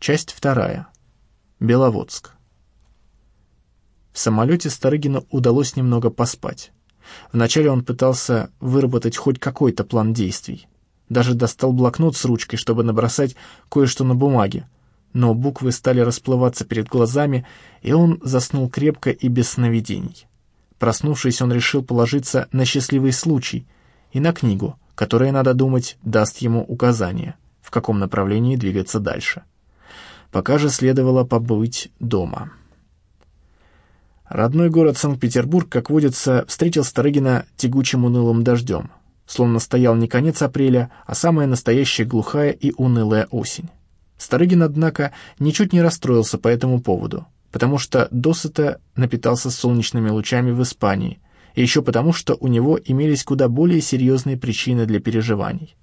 Часть вторая. Беловодск. В самолете Старыгину удалось немного поспать. Вначале он пытался выработать хоть какой-то план действий. Даже достал блокнот с ручкой, чтобы набросать кое-что на бумаге. Но буквы стали расплываться перед глазами, и он заснул крепко и без сновидений. Проснувшись, он решил положиться на счастливый случай и на книгу, которая, надо думать, даст ему указания, в каком направлении двигаться дальше. Пока же следовало побыть дома. Родной город Санкт-Петербург, как водится, встретил Старыгина тягучим унылым дождем, словно стоял не конец апреля, а самая настоящая глухая и унылая осень. Старыгин, однако, ничуть не расстроился по этому поводу, потому что досыта напитался солнечными лучами в Испании, и еще потому, что у него имелись куда более серьезные причины для переживаний.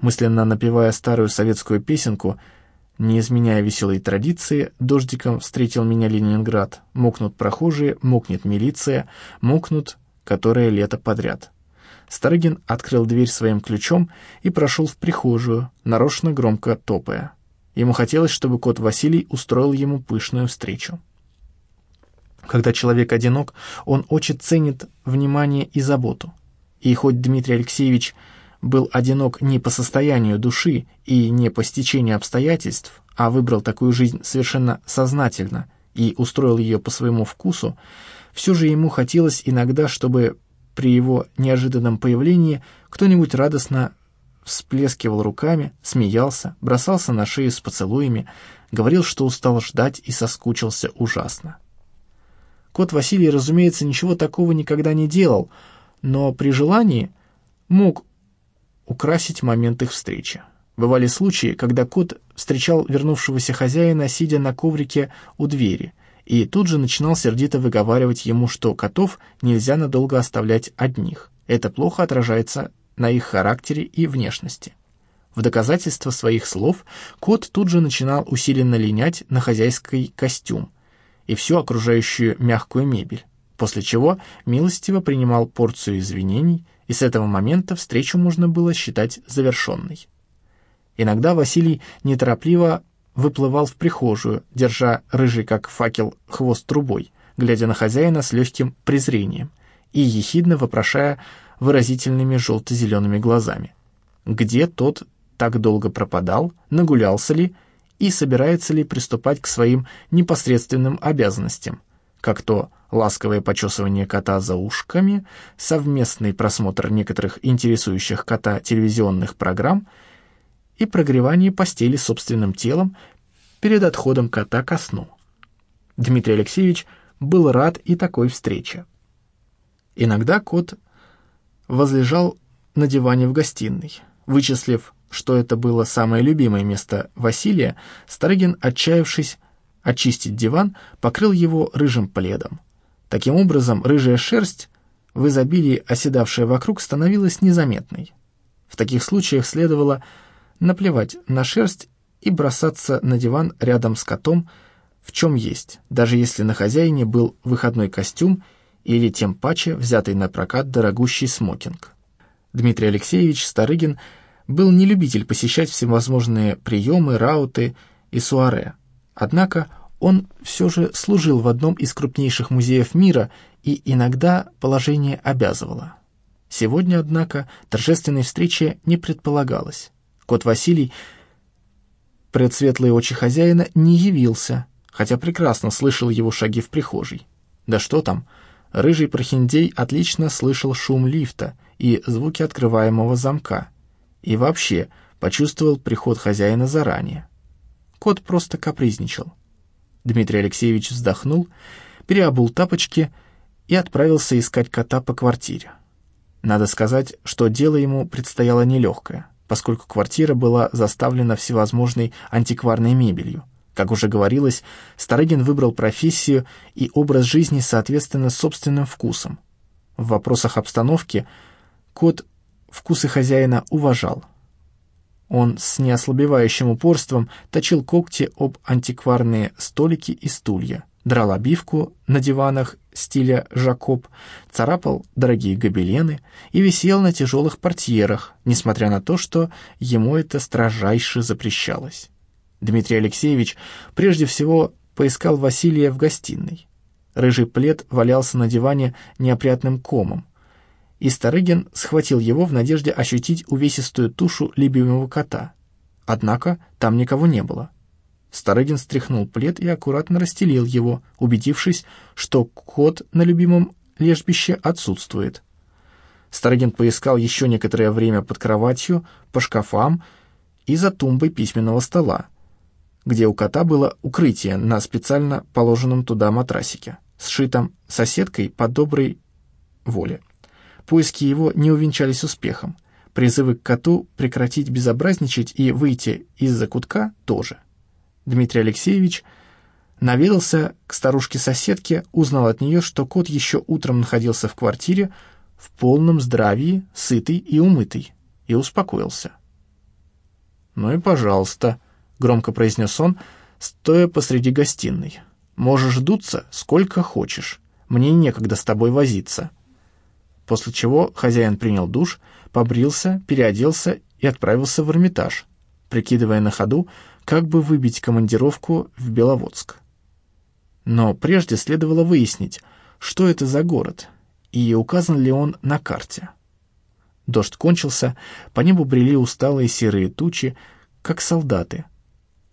Мысленно напевая старую советскую песенку не изменяя веселой традиции, дождиком встретил меня Ленинград. Мокнут прохожие, мокнет милиция, мокнут которое лето подряд. Старыгин открыл дверь своим ключом и прошел в прихожую, нарочно громко топая. Ему хотелось, чтобы кот Василий устроил ему пышную встречу. Когда человек одинок, он очень ценит внимание и заботу. И хоть Дмитрий Алексеевич был одинок не по состоянию души и не по стечению обстоятельств, а выбрал такую жизнь совершенно сознательно и устроил ее по своему вкусу, все же ему хотелось иногда, чтобы при его неожиданном появлении кто-нибудь радостно всплескивал руками, смеялся, бросался на шею с поцелуями, говорил, что устал ждать и соскучился ужасно. Кот Василий, разумеется, ничего такого никогда не делал, но при желании мог украсить момент их встречи. Бывали случаи, когда кот встречал вернувшегося хозяина, сидя на коврике у двери, и тут же начинал сердито выговаривать ему, что котов нельзя надолго оставлять одних. Это плохо отражается на их характере и внешности. В доказательство своих слов кот тут же начинал усиленно линять на хозяйский костюм и всю окружающую мягкую мебель, после чего милостиво принимал порцию извинений и с этого момента встречу можно было считать завершенной. Иногда Василий неторопливо выплывал в прихожую, держа рыжий как факел хвост трубой, глядя на хозяина с легким презрением и ехидно вопрошая выразительными желто-зелеными глазами. Где тот так долго пропадал, нагулялся ли и собирается ли приступать к своим непосредственным обязанностям, как то ласковое почесывание кота за ушками, совместный просмотр некоторых интересующих кота телевизионных программ и прогревание постели собственным телом перед отходом кота ко сну. Дмитрий Алексеевич был рад и такой встрече. Иногда кот возлежал на диване в гостиной. Вычислив, что это было самое любимое место Василия, Старыгин, отчаявшись очистить диван, покрыл его рыжим пледом. Таким образом, рыжая шерсть, в изобилии оседавшая вокруг, становилась незаметной. В таких случаях следовало наплевать на шерсть и бросаться на диван рядом с котом, в чем есть, даже если на хозяине был выходной костюм или тем паче взятый на прокат дорогущий смокинг. Дмитрий Алексеевич Старыгин был не любитель посещать всевозможные приемы, рауты и суаре. Однако он все же служил в одном из крупнейших музеев мира, и иногда положение обязывало. Сегодня, однако, торжественной встречи не предполагалось. Кот Василий, предсветлые очи хозяина, не явился, хотя прекрасно слышал его шаги в прихожей. Да что там, рыжий прохиндей отлично слышал шум лифта и звуки открываемого замка, и вообще почувствовал приход хозяина заранее. Кот просто капризничал. Дмитрий Алексеевич вздохнул, переобул тапочки и отправился искать кота по квартире. Надо сказать, что дело ему предстояло нелегкое, поскольку квартира была заставлена всевозможной антикварной мебелью. Как уже говорилось, Старыгин выбрал профессию и образ жизни соответственно собственным вкусам. В вопросах обстановки кот вкусы хозяина уважал – он с неослабевающим упорством точил когти об антикварные столики и стулья, драл обивку на диванах стиля Жакоб, царапал дорогие гобелены и висел на тяжелых портьерах, несмотря на то, что ему это строжайше запрещалось. Дмитрий Алексеевич прежде всего поискал Василия в гостиной. Рыжий плед валялся на диване неопрятным комом, и Старыгин схватил его в надежде ощутить увесистую тушу любимого кота. Однако там никого не было. Старыгин стряхнул плед и аккуратно расстелил его, убедившись, что кот на любимом лежбище отсутствует. Старыгин поискал еще некоторое время под кроватью, по шкафам и за тумбой письменного стола, где у кота было укрытие на специально положенном туда матрасике, сшитом соседкой по доброй воле. Поиски его не увенчались успехом. Призывы к коту прекратить безобразничать и выйти из-за кутка тоже. Дмитрий Алексеевич наведался к старушке-соседке, узнал от нее, что кот еще утром находился в квартире в полном здравии, сытый и умытый, и успокоился. «Ну и пожалуйста», — громко произнес он, стоя посреди гостиной. «Можешь дуться сколько хочешь. Мне некогда с тобой возиться». После чего хозяин принял душ, побрился, переоделся и отправился в Эрмитаж, прикидывая на ходу, как бы выбить командировку в Беловодск. Но прежде следовало выяснить, что это за город и указан ли он на карте. Дождь кончился, по небу брели усталые серые тучи, как солдаты,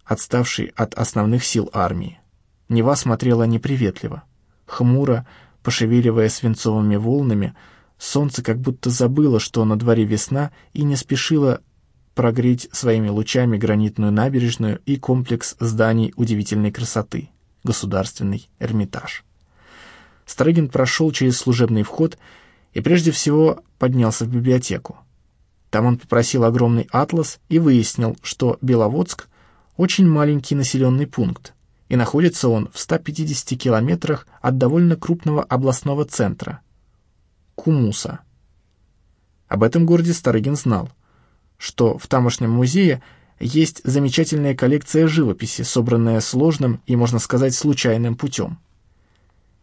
отставшие от основных сил армии. Нева смотрела неприветливо, хмуро, пошевеливая свинцовыми волнами, солнце как будто забыло, что на дворе весна, и не спешило прогреть своими лучами гранитную набережную и комплекс зданий удивительной красоты — Государственный Эрмитаж. Старыгин прошел через служебный вход и прежде всего поднялся в библиотеку. Там он попросил огромный атлас и выяснил, что Беловодск — очень маленький населенный пункт, и находится он в 150 километрах от довольно крупного областного центра — Кумуса. Об этом городе Старыгин знал что в тамошнем музее есть замечательная коллекция живописи, собранная сложным и, можно сказать, случайным путем.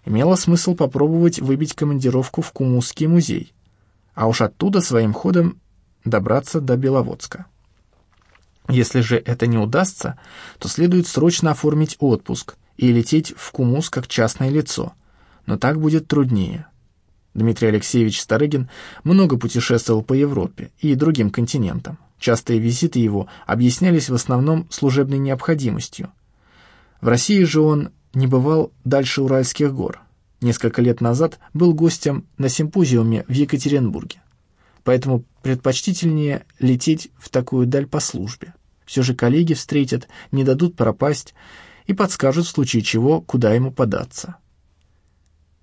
Имело смысл попробовать выбить командировку в Кумусский музей, а уж оттуда своим ходом добраться до Беловодска. Если же это не удастся, то следует срочно оформить отпуск и лететь в Кумус как частное лицо, но так будет труднее. Дмитрий Алексеевич Старыгин много путешествовал по Европе и другим континентам. Частые визиты его объяснялись в основном служебной необходимостью. В России же он не бывал дальше Уральских гор. Несколько лет назад был гостем на симпозиуме в Екатеринбурге. Поэтому предпочтительнее лететь в такую даль по службе. Все же коллеги встретят, не дадут пропасть и подскажут в случае чего, куда ему податься.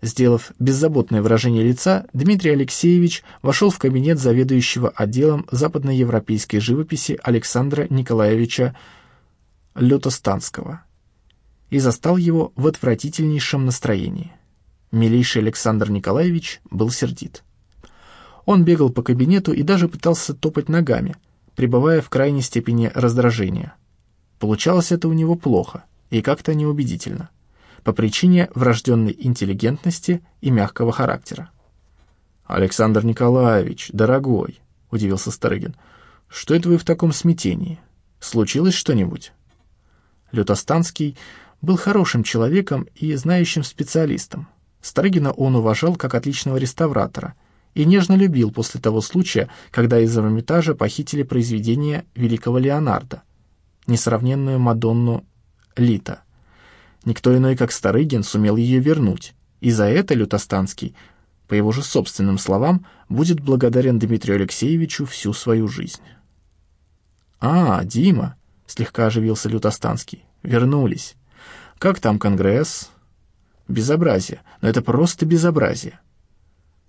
Сделав беззаботное выражение лица, Дмитрий Алексеевич вошел в кабинет заведующего отделом западноевропейской живописи Александра Николаевича Лютостанского и застал его в отвратительнейшем настроении. Милейший Александр Николаевич был сердит. Он бегал по кабинету и даже пытался топать ногами, пребывая в крайней степени раздражения. Получалось это у него плохо и как-то неубедительно по причине врожденной интеллигентности и мягкого характера. «Александр Николаевич, дорогой», — удивился Старыгин, — «что это вы в таком смятении? Случилось что-нибудь?» Лютостанский был хорошим человеком и знающим специалистом. Старыгина он уважал как отличного реставратора и нежно любил после того случая, когда из Эрмитажа похитили произведение великого Леонардо, несравненную Мадонну Лита — Никто иной, как Старыгин, сумел ее вернуть, и за это Лютостанский, по его же собственным словам, будет благодарен Дмитрию Алексеевичу всю свою жизнь. «А, Дима!» — слегка оживился Лютостанский. «Вернулись. Как там Конгресс?» «Безобразие, но это просто безобразие!»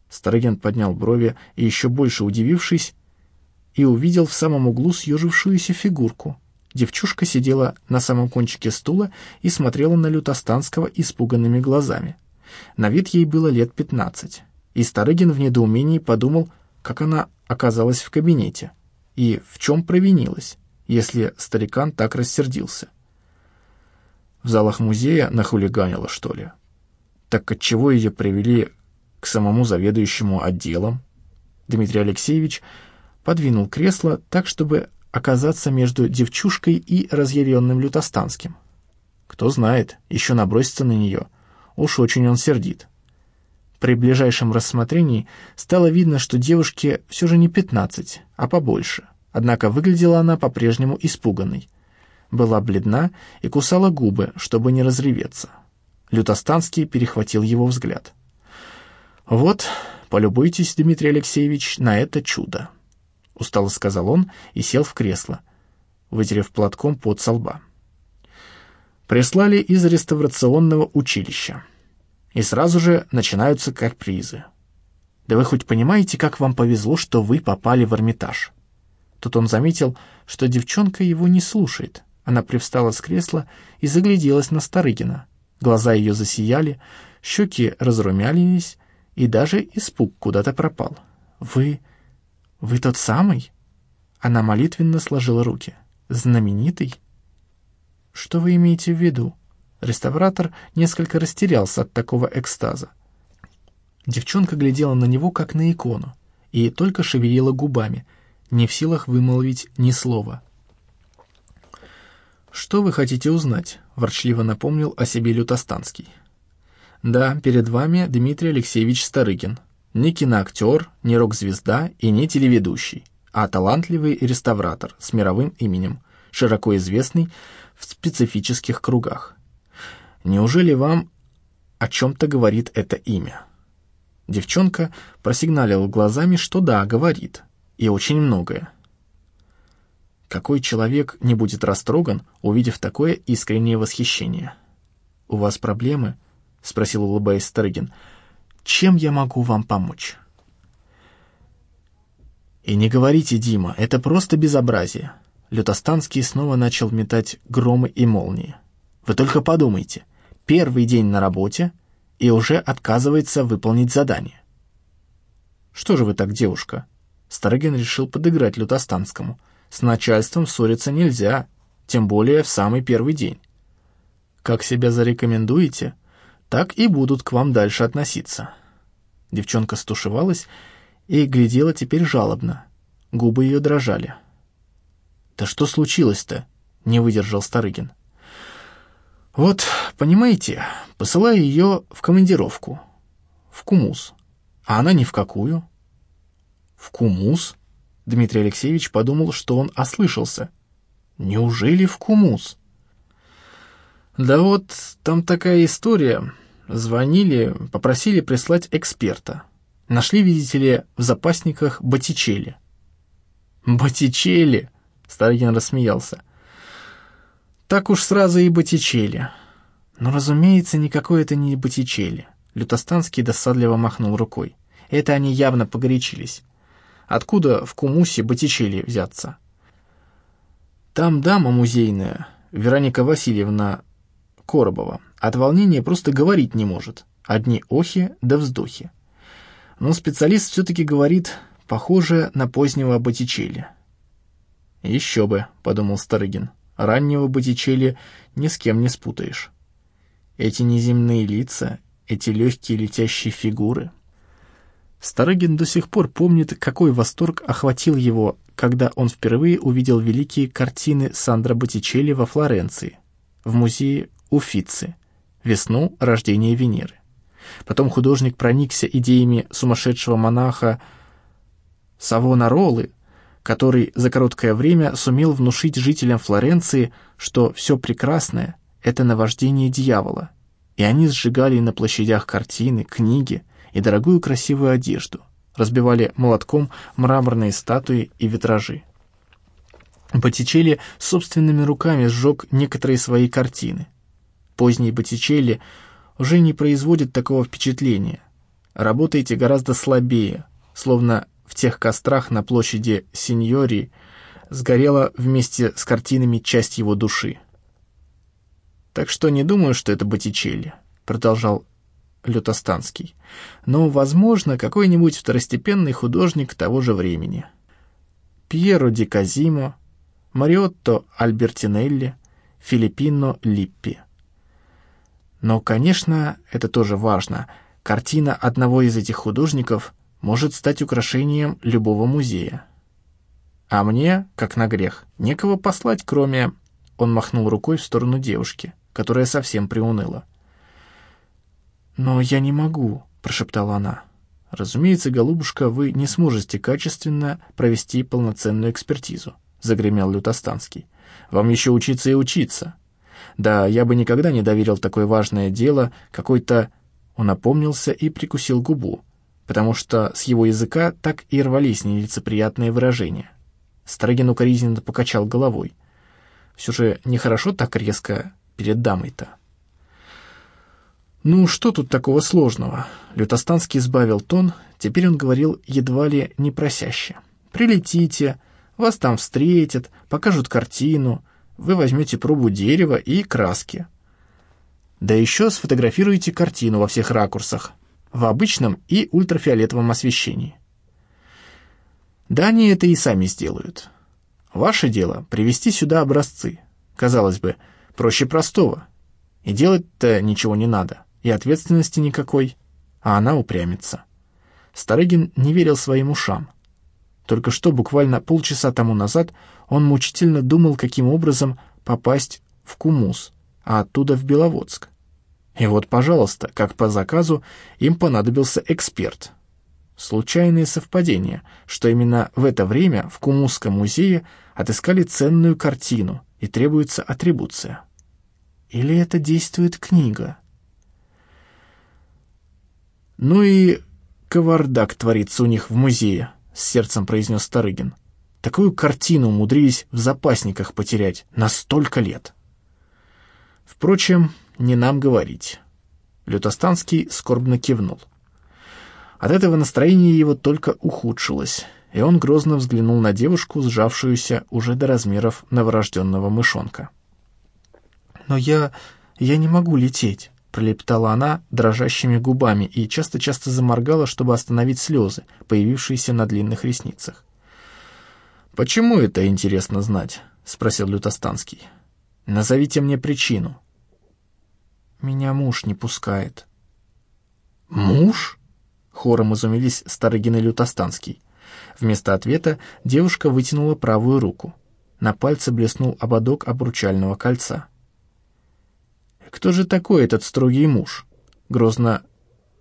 Старыгин поднял брови и, еще больше удивившись, и увидел в самом углу съежившуюся фигурку — Девчушка сидела на самом кончике стула и смотрела на Лютостанского испуганными глазами. На вид ей было лет пятнадцать, и Старыгин в недоумении подумал, как она оказалась в кабинете и в чем провинилась, если старикан так рассердился. В залах музея нахулиганила, что ли? Так отчего ее привели к самому заведующему отделом? Дмитрий Алексеевич подвинул кресло так, чтобы оказаться между девчушкой и разъяренным лютостанским. Кто знает, еще набросится на нее. Уж очень он сердит. При ближайшем рассмотрении стало видно, что девушке все же не пятнадцать, а побольше. Однако выглядела она по-прежнему испуганной. Была бледна и кусала губы, чтобы не разреветься. Лютостанский перехватил его взгляд. «Вот, полюбуйтесь, Дмитрий Алексеевич, на это чудо», — устало сказал он и сел в кресло, вытерев платком под со лба. Прислали из реставрационного училища. И сразу же начинаются как призы. Да вы хоть понимаете, как вам повезло, что вы попали в Эрмитаж? Тут он заметил, что девчонка его не слушает. Она привстала с кресла и загляделась на Старыгина. Глаза ее засияли, щеки разрумянились, и даже испуг куда-то пропал. «Вы... вы тот самый?» Она молитвенно сложила руки. «Знаменитый?» «Что вы имеете в виду?» Реставратор несколько растерялся от такого экстаза. Девчонка глядела на него, как на икону, и только шевелила губами, не в силах вымолвить ни слова. «Что вы хотите узнать?» — ворчливо напомнил о себе Лютостанский. «Да, перед вами Дмитрий Алексеевич Старыгин. Не киноактер, не рок-звезда и не телеведущий, а талантливый реставратор с мировым именем, широко известный в специфических кругах. Неужели вам о чем-то говорит это имя?» Девчонка просигналила глазами, что да, говорит, и очень многое. Какой человек не будет растроган, увидев такое искреннее восхищение? «У вас проблемы?» — спросил, улыбаясь Старыгин. «Чем я могу вам помочь?» «И не говорите, Дима, это просто безобразие». Лютостанский снова начал метать громы и молнии. «Вы только подумайте. Первый день на работе и уже отказывается выполнить задание». «Что же вы так, девушка?» Старыгин решил подыграть Лютостанскому. «С начальством ссориться нельзя, тем более в самый первый день. Как себя зарекомендуете, так и будут к вам дальше относиться». Девчонка стушевалась и глядела теперь жалобно. Губы ее дрожали. «Да что случилось-то?» — не выдержал Старыгин. «Вот, понимаете, посылаю ее в командировку, в Кумус, а она ни в какую». «В Кумус?» Дмитрий Алексеевич подумал, что он ослышался. «Неужели в Кумус?» «Да вот, там такая история. Звонили, попросили прислать эксперта. Нашли, видите ли, в запасниках Боттичелли». «Боттичелли?» — Старыгин рассмеялся. «Так уж сразу и Боттичелли». «Но, разумеется, никакой это не Боттичелли». Лютостанский досадливо махнул рукой. «Это они явно погорячились. Откуда в Кумусе Боттичелли взяться? Там дама музейная, Вероника Васильевна Коробова, от волнения просто говорить не может. Одни охи да вздохи. Но специалист все-таки говорит, похоже на позднего Боттичелли. «Еще бы», — подумал Старыгин, — «раннего Боттичелли ни с кем не спутаешь. Эти неземные лица, эти легкие летящие фигуры — Старыгин до сих пор помнит, какой восторг охватил его, когда он впервые увидел великие картины Сандро Боттичелли во Флоренции, в музее Уффици, весну рождения Венеры. Потом художник проникся идеями сумасшедшего монаха Савонаролы, который за короткое время сумел внушить жителям Флоренции, что все прекрасное — это наваждение дьявола, и они сжигали на площадях картины, книги — и дорогую красивую одежду, разбивали молотком мраморные статуи и витражи. Боттичелли собственными руками сжег некоторые свои картины. Поздний Боттичелли уже не производит такого впечатления. Работаете гораздо слабее, словно в тех кострах на площади Синьори сгорела вместе с картинами часть его души. «Так что не думаю, что это Боттичелли», — продолжал Лютостанский, но, возможно, какой-нибудь второстепенный художник того же времени. Пьеро ди Казимо, Мариотто Альбертинелли, Филиппино Липпи. Но, конечно, это тоже важно, картина одного из этих художников может стать украшением любого музея. А мне, как на грех, некого послать, кроме...» Он махнул рукой в сторону девушки, которая совсем приуныла. «Но я не могу», — прошептала она. «Разумеется, голубушка, вы не сможете качественно провести полноценную экспертизу», — загремел Лютостанский. «Вам еще учиться и учиться. Да, я бы никогда не доверил такое важное дело какой-то...» Он опомнился и прикусил губу, потому что с его языка так и рвались нелицеприятные выражения. Старогин укоризненно покачал головой. Все же нехорошо так резко перед дамой-то. «Ну, что тут такого сложного?» Лютостанский сбавил тон, теперь он говорил едва ли не просяще. «Прилетите, вас там встретят, покажут картину, вы возьмете пробу дерева и краски. Да еще сфотографируете картину во всех ракурсах, в обычном и ультрафиолетовом освещении. Да они это и сами сделают. Ваше дело — привести сюда образцы. Казалось бы, проще простого. И делать-то ничего не надо, и ответственности никакой, а она упрямится. Старыгин не верил своим ушам. Только что, буквально полчаса тому назад, он мучительно думал, каким образом попасть в Кумус, а оттуда в Беловодск. И вот, пожалуйста, как по заказу, им понадобился эксперт. Случайное совпадение, что именно в это время в Кумусском музее отыскали ценную картину и требуется атрибуция. Или это действует книга? Ну и кавардак творится у них в музее, с сердцем произнес Старыгин. Такую картину умудрились в запасниках потерять на столько лет. Впрочем, не нам говорить. Лютостанский скорбно кивнул. От этого настроение его только ухудшилось, и он грозно взглянул на девушку, сжавшуюся уже до размеров новорожденного мышонка. «Но я... я не могу лететь», — пролептала она дрожащими губами и часто-часто заморгала, чтобы остановить слезы, появившиеся на длинных ресницах. «Почему это интересно знать?» — спросил Лютостанский. «Назовите мне причину». Меня муж не пускает». «Муж?» — хором изумились Старыгин и Лютостанский. Вместо ответа девушка вытянула правую руку. На пальце блеснул ободок обручального кольца. «Кто же такой этот строгий муж?» — грозно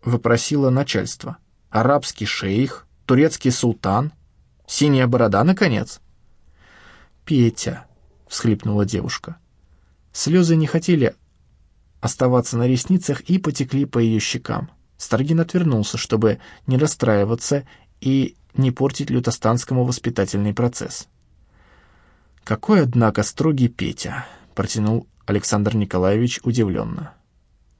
вопросило начальство. «Арабский шейх? Турецкий султан? Синяя борода, наконец?» «Петя», — всхлипнула девушка. Слезы не хотели оставаться на ресницах и потекли по ее щекам. Старгин отвернулся, чтобы не расстраиваться и не портить лютостанскому воспитательный процесс. «Какой, однако, строгий Петя!» — протянул Александр Николаевич удивленно.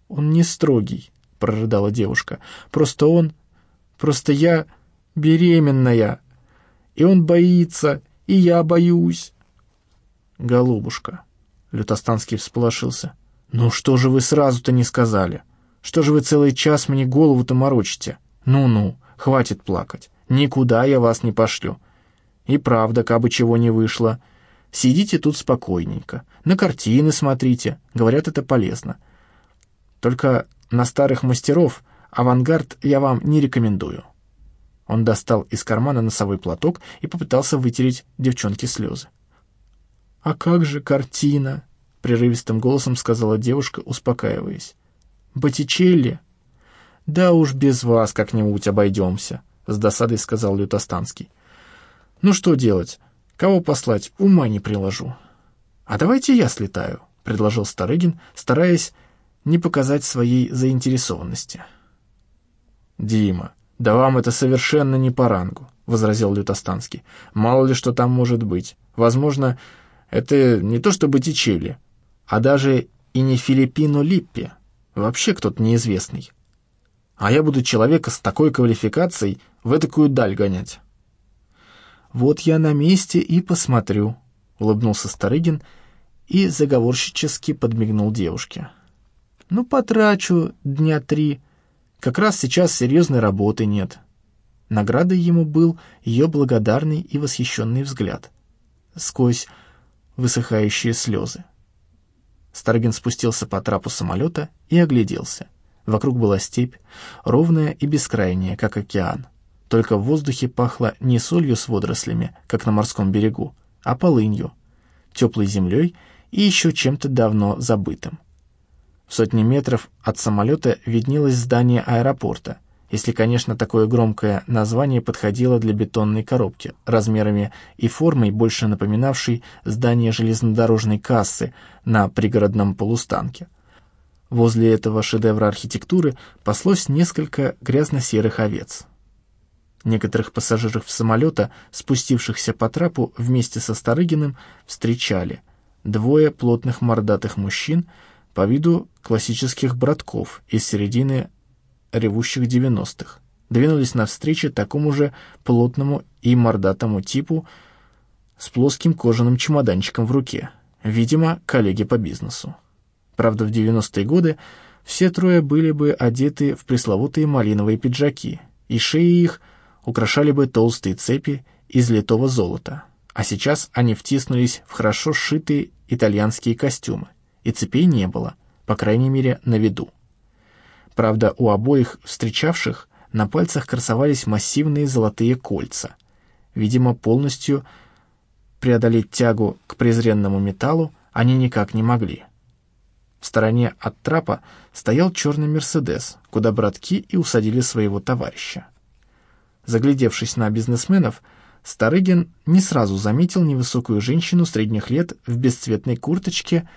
«Он не строгий», — прорыдала девушка. «Просто он... Просто я беременная. И он боится, и я боюсь». «Голубушка», — Лютостанский всполошился, — «Ну что же вы сразу-то не сказали? Что же вы целый час мне голову-то морочите? Ну-ну, хватит плакать. Никуда я вас не пошлю. И правда, кабы чего не вышло. Сидите тут спокойненько, на картины смотрите, говорят, это полезно. Только на старых мастеров авангард я вам не рекомендую». Он достал из кармана носовой платок и попытался вытереть девчонке слезы. «А как же картина?» прерывистым голосом сказала девушка, успокаиваясь. «Боттичелли?» «Да уж без вас как-нибудь обойдемся», — с досадой сказал Лютостанский. «Ну что делать? Кого послать? Ума не приложу». «А давайте я слетаю», — предложил Старыгин, стараясь не показать своей заинтересованности. «Дима, да вам это совершенно не по рангу», — возразил Лютостанский. «Мало ли что там может быть. Возможно, это не то что Боттичелли, а даже и не Филиппино Липпи, вообще кто-то неизвестный. А я буду человека с такой квалификацией в такую даль гонять. «Вот я на месте и посмотрю», — улыбнулся Старыгин и заговорщически подмигнул девушке. «Ну, потрачу дня три. Как раз сейчас серьезной работы нет». Наградой ему был ее благодарный и восхищенный взгляд сквозь высыхающие слезы. Старгин спустился по трапу самолета и огляделся. Вокруг была степь, ровная и бескрайняя, как океан. только в воздухе пахло не солью с водорослями, как на морском берегу, а полынью, теплой землей и еще чем-то давно забытым. Сотни метров от самолета виднелось здание аэропорта, если, конечно, такое громкое название подходило для бетонной коробки, размерами и формой больше напоминавшей здание железнодорожной кассы на пригородном полустанке. Возле этого шедевра архитектуры паслось несколько грязно-серых овец. Некоторых пассажиров самолета, спустившихся по трапу вместе со Старыгиным, встречали двое плотных мордатых мужчин по виду классических братков из середины ревущих девяностых, двинулись навстречу такому же плотному и мордатому типу с плоским кожаным чемоданчиком в руке, видимо, коллеги по бизнесу. Правда, в 90-е годы все трое были бы одеты в пресловутые малиновые пиджаки, и шеи их украшали бы толстые цепи из литого золота, а сейчас они втиснулись в хорошо сшитые итальянские костюмы, и цепей не было, по крайней мере, на виду. Правда, у обоих встречавших на пальцах красовались массивные золотые кольца. Видимо, полностью преодолеть тягу к презренному металлу они никак не могли. В стороне от трапа стоял черный «Мерседес», куда братки и усадили своего товарища. Заглядевшись на бизнесменов, Старыгин не сразу заметил невысокую женщину средних лет в бесцветной курточке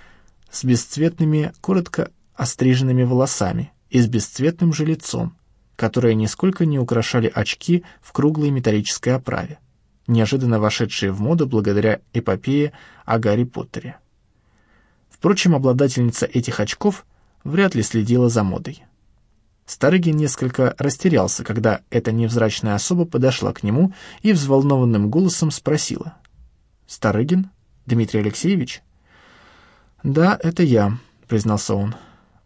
с бесцветными, коротко остриженными волосами и с бесцветным же лицом, которое нисколько не украшали очки в круглой металлической оправе, неожиданно вошедшие в моду благодаря эпопее о Гарри Поттере. Впрочем, обладательница этих очков вряд ли следила за модой. Старыгин несколько растерялся, когда эта невзрачная особа подошла к нему и взволнованным голосом спросила. «Старыгин? Дмитрий Алексеевич?» «Да, это я», — признался он.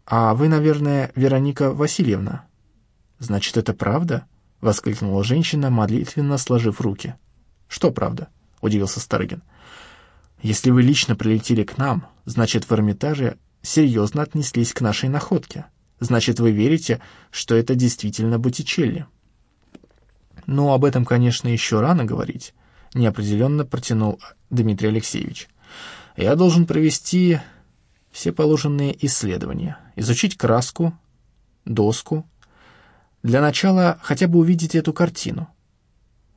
«А вы, наверное, Вероника Васильевна?» «Значит, это правда?» — воскликнула женщина, молитвенно сложив руки. «Что правда?» — удивился Старыгин. «Если вы лично прилетели к нам, значит, в Эрмитаже серьезно отнеслись к нашей находке. Значит, вы верите, что это действительно Боттичелли?» «Ну, об этом, конечно, еще рано говорить», — неопределенно протянул Дмитрий Алексеевич. «Я должен провести все положенные исследования, изучить краску, доску. Для начала хотя бы увидеть эту картину.